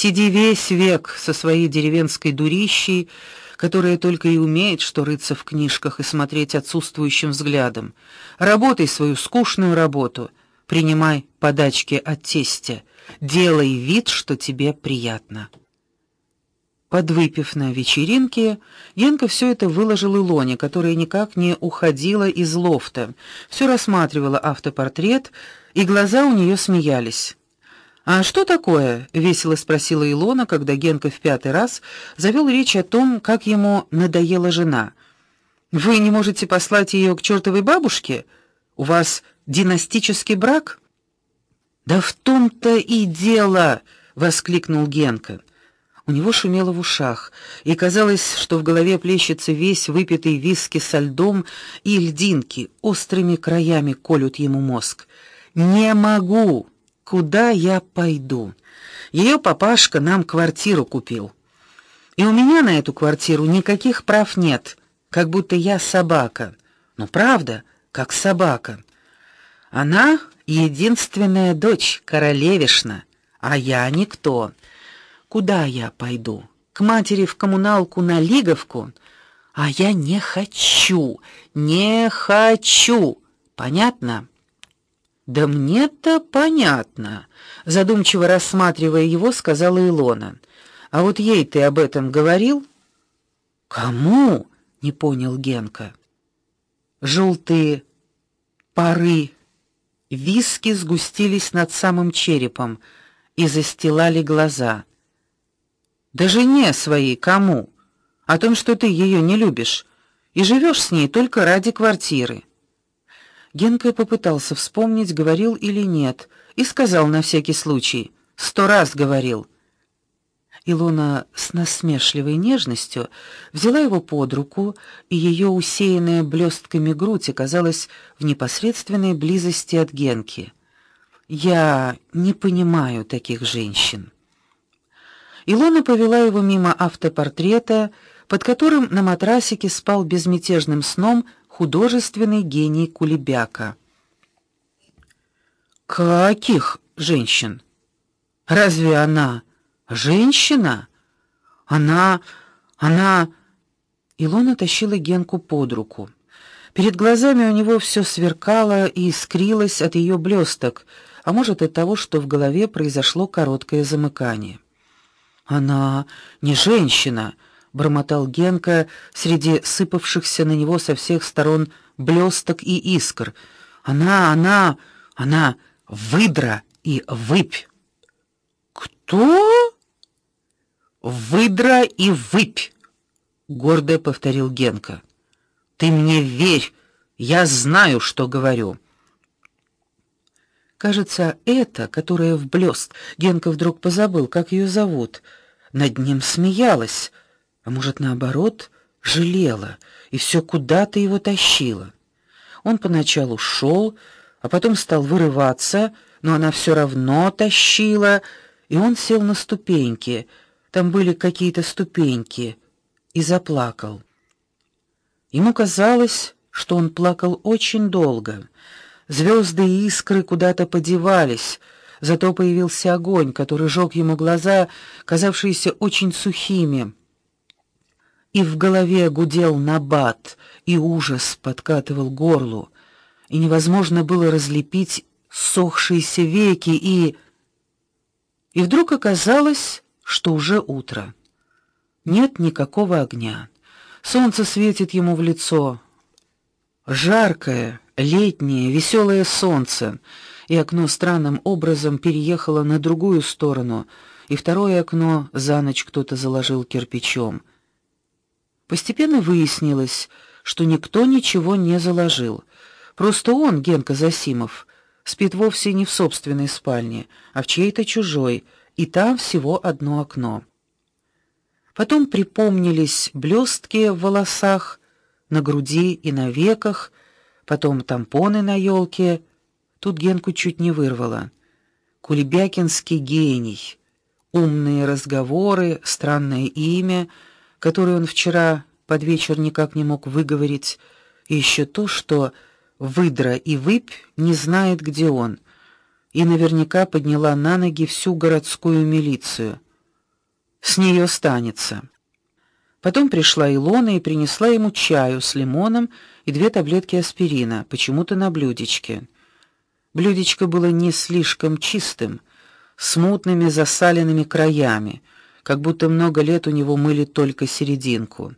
Сиди весь век со своей деревенской дурищей, которая только и умеет что рыться в книжках и смотреть отсутствующим взглядом. Работай свою скучную работу, принимай подачки от тестя, делай вид, что тебе приятно. Подвыпив на вечеринке, Янка все это выложил Илоне, которая никак не уходила из лофта. все рассматривала автопортрет, и глаза у нее смеялись. А что такое? весело спросила Илона, когда Генка в пятый раз завел речь о том, как ему надоела жена. Вы не можете послать ее к чертовой бабушке? У вас династический брак? Да в том-то и дело, воскликнул Генка. У него шумело в ушах, и казалось, что в голове плещется весь выпитый виски со льдом, и льдинки острыми краями колют ему мозг. Не могу. Куда я пойду? Ее папашка нам квартиру купил. И у меня на эту квартиру никаких прав нет, как будто я собака. Ну правда, как собака. Она единственная дочь королевишна, а я никто. Куда я пойду? К матери в коммуналку на Лиговку? А я не хочу, не хочу. Понятно? Да мне-то понятно, задумчиво рассматривая его, сказала Илона. А вот ей ты об этом говорил? Кому? не понял Генка. Желтые пары виски сгустились над самым черепом и застилали глаза. Да жене своей кому? О том, что ты ее не любишь и живешь с ней только ради квартиры. Генка попытался вспомнить, говорил или нет, и сказал на всякий случай: "Сто раз говорил". Илона с насмешливой нежностью взяла его под руку, и ее усеянная блестками грудь оказалась в непосредственной близости от Генки. Я не понимаю таких женщин. Илона повела его мимо автопортрета, под которым на матрасике спал безмятежным сном художественный гений Кулебяка. Каких женщин? Разве она женщина? Она она Илона тащила Генку под руку. Перед глазами у него все сверкало и искрилось от ее блесток, а может, от того, что в голове произошло короткое замыкание. Она не женщина, бормотал Генка среди сыпавшихся на него со всех сторон блесток и искр. Она, она, она выдра и выпь. Кто? Выдра и выпь, гордо повторил Генка. Ты мне верь, я знаю, что говорю. Кажется, это, которая в блест, Генка вдруг позабыл, как ее зовут над ним смеялась, а может, наоборот, жалела и все куда-то его тащила. Он поначалу шел, а потом стал вырываться, но она все равно тащила, и он сел на ступеньки. Там были какие-то ступеньки и заплакал. Ему казалось, что он плакал очень долго. Звезды и искры куда-то подевались, Зато появился огонь, который жег ему глаза, казавшиеся очень сухими. И в голове гудел набат, и ужас подкатывал горлу, и невозможно было разлепить сохшиеся веки, и и вдруг оказалось, что уже утро. Нет никакого огня. Солнце светит ему в лицо. Жаркое, летнее, веселое солнце и окно странным образом переехало на другую сторону, и второе окно за ночь кто-то заложил кирпичом. Постепенно выяснилось, что никто ничего не заложил. Просто он, Генка Засимов, спит вовсе не в собственной спальне, а в чьей-то чужой, и там всего одно окно. Потом припомнились блестки в волосах, на груди и на веках, потом тампоны на елке Тут Генку чуть не вырвало. Кулебякинский гений. Умные разговоры, странное имя, которое он вчера под вечер никак не мог выговорить, и еще то, что выдра и выпь не знает, где он, и наверняка подняла на ноги всю городскую милицию. С нее станется. Потом пришла Илона и принесла ему чаю с лимоном и две таблетки аспирина, почему-то на блюдечке. Блюдечко было не слишком чистым, с мутными засаленными краями, как будто много лет у него мыли только серединку.